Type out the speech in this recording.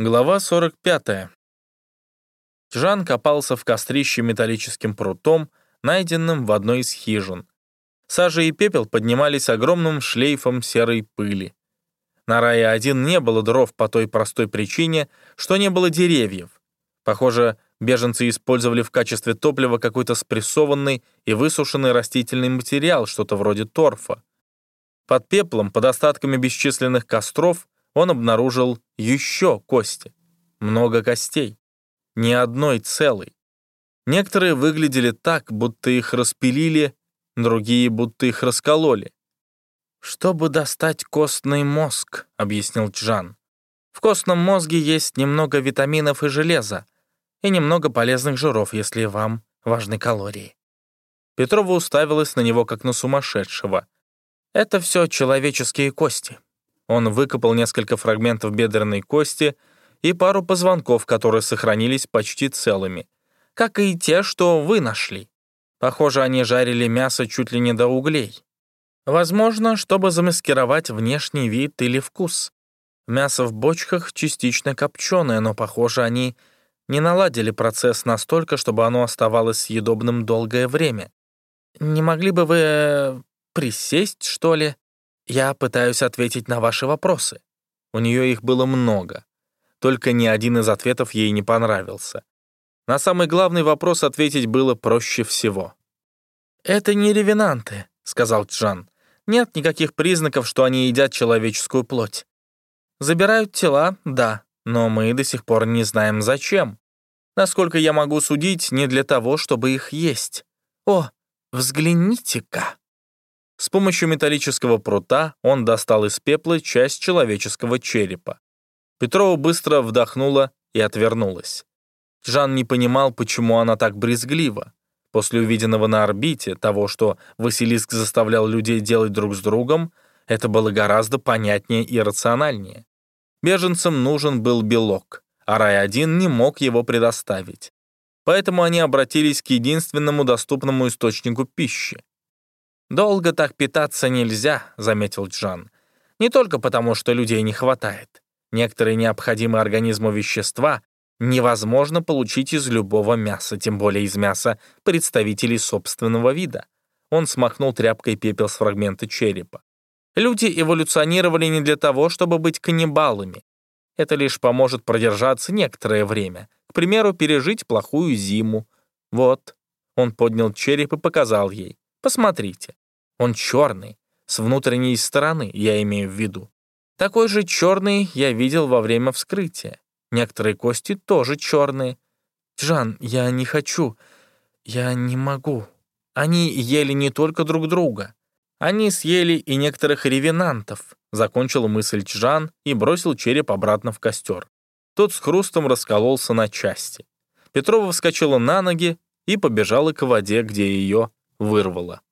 Глава 45. Жан копался в кострище металлическим прутом, найденным в одной из хижин. Сажа и пепел поднимались огромным шлейфом серой пыли. На Рае-1 не было дров по той простой причине, что не было деревьев. Похоже, беженцы использовали в качестве топлива какой-то спрессованный и высушенный растительный материал, что-то вроде торфа. Под пеплом, под остатками бесчисленных костров, он обнаружил еще кости. Много костей. Ни одной целой. Некоторые выглядели так, будто их распилили, другие будто их раскололи. «Чтобы достать костный мозг», — объяснил Чжан. «В костном мозге есть немного витаминов и железа, и немного полезных жиров, если вам важны калории». Петрова уставилась на него, как на сумасшедшего. «Это все человеческие кости. Он выкопал несколько фрагментов бедренной кости и пару позвонков, которые сохранились почти целыми, как и те, что вы нашли. Похоже, они жарили мясо чуть ли не до углей. Возможно, чтобы замаскировать внешний вид или вкус. Мясо в бочках частично копченое, но, похоже, они не наладили процесс настолько, чтобы оно оставалось съедобным долгое время. Не могли бы вы э, присесть, что ли? Я пытаюсь ответить на ваши вопросы. У нее их было много. Только ни один из ответов ей не понравился. На самый главный вопрос ответить было проще всего. «Это не ревенанты», — сказал Джан. «Нет никаких признаков, что они едят человеческую плоть. Забирают тела, да, но мы до сих пор не знаем, зачем. Насколько я могу судить, не для того, чтобы их есть. О, взгляните-ка!» С помощью металлического прута он достал из пепла часть человеческого черепа. Петрова быстро вдохнула и отвернулась. Жан не понимал, почему она так брезглива. После увиденного на орбите, того, что Василиск заставлял людей делать друг с другом, это было гораздо понятнее и рациональнее. Беженцам нужен был белок, а Рай-1 не мог его предоставить. Поэтому они обратились к единственному доступному источнику пищи «Долго так питаться нельзя», — заметил Джан. «Не только потому, что людей не хватает. Некоторые необходимые организму вещества невозможно получить из любого мяса, тем более из мяса представителей собственного вида». Он смахнул тряпкой пепел с фрагмента черепа. Люди эволюционировали не для того, чтобы быть каннибалами. Это лишь поможет продержаться некоторое время. К примеру, пережить плохую зиму. Вот. Он поднял череп и показал ей. Посмотрите. Он черный, с внутренней стороны, я имею в виду. Такой же черный я видел во время вскрытия. Некоторые кости тоже черные. Джан, я не хочу. Я не могу. Они ели не только друг друга. Они съели и некоторых ревенантов, закончил мысль Чжан и бросил череп обратно в костер. Тот с хрустом раскололся на части. Петрова вскочила на ноги и побежала к воде, где ее вырвало.